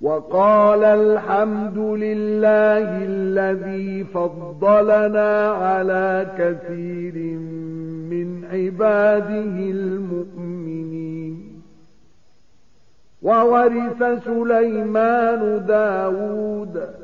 وقال الحمد لله الذي فضلنا على كثير من عباده المؤمنين. وورث سليمان داود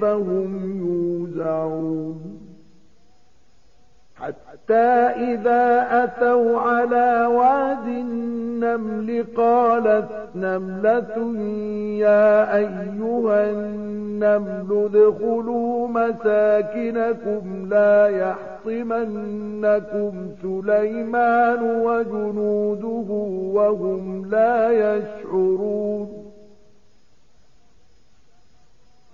فهم يوزعون. حتى إذا أتوا على واد النمل قالت نملة يا أيها النمل ادخلوا مساكنكم لا يحطمنكم سليمان وجنوده وهم لا يشعرون.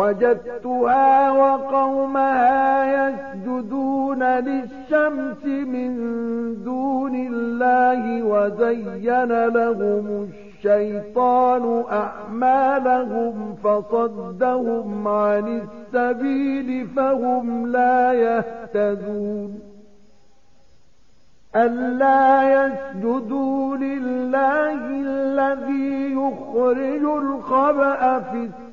وجدتها وقومها يسجدون للشمس من دون الله وزين لهم الشيطان أعمالهم فصدهم عن السبيل فهم لا يهتدون ألا يسجدوا لله الذي يخرج الخبأ في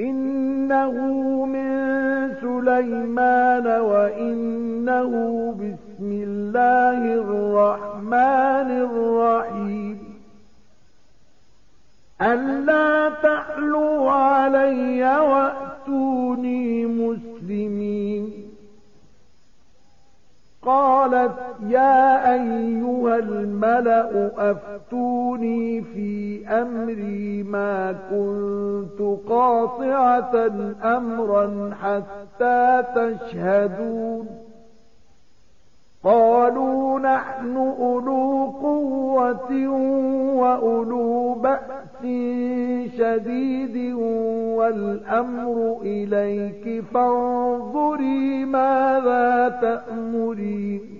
إنه من سليمان وإنه بسم الله الرحمن الرحيم. ألا تعلوا الملأ أفتوني في أمري ما كنت قاطعة أمرا حتى تشهدون. قالوا نحن أولو قوة وأولو بأس شديد والأمر إليك فانظري ماذا تأمرين.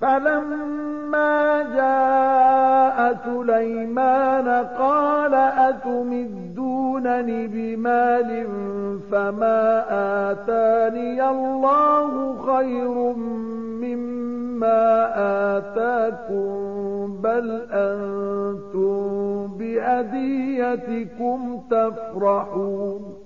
فلما جاء سليمان قال أتمدونني بمال فما آتاني الله خير مما آتاكم بل أنتم بهديتكم تفرحون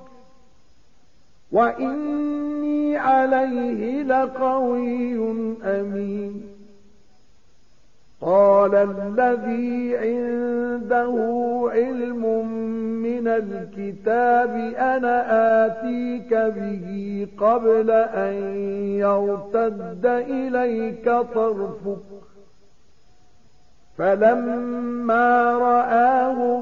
وإني عليه لقوي أمين قال الذي عنده علم من الكتاب أنا آتيك به قبل أن يرتد إليك طرفك فلما رآه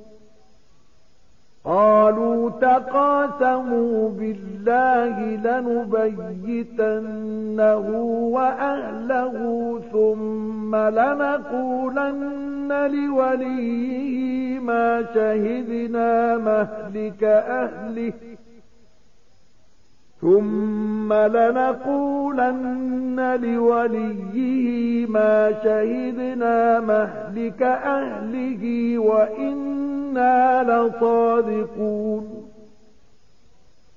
قالوا تقاسموا بالله لنبيتنه وأهله ثم لنقولن لوليه ما شهدنا مهلك أهله ثم لنقولن لوليه ما شهدنا مهلك أهله وإنا لصادقون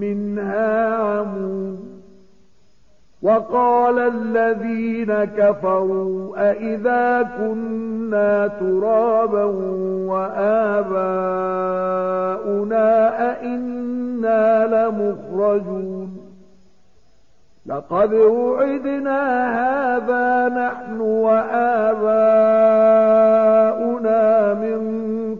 منها عمون وقال الذين كفروا أئذا كنا ترابا وآباؤنا أئنا لمخرجون لقد وعدنا هذا نحن وآباؤنا من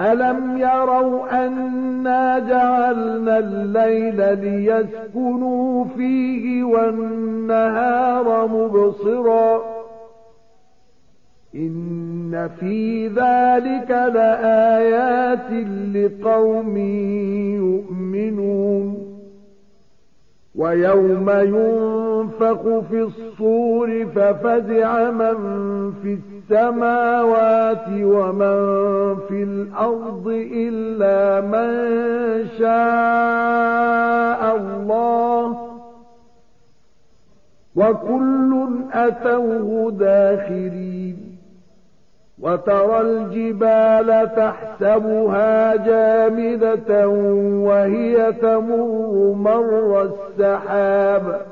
ألم يروا أنا جعلنا الليل ليسكنوا فيه والنهار مبصرا إن في ذلك لآيات لقوم يؤمنون ويوم ينفخ في الصور ففزع من في السماوات ومن في الأرض إلا من شاء الله وكل أتوه داخرين وترى الجبال تحسبها جامدة وهي تمر مر السحاب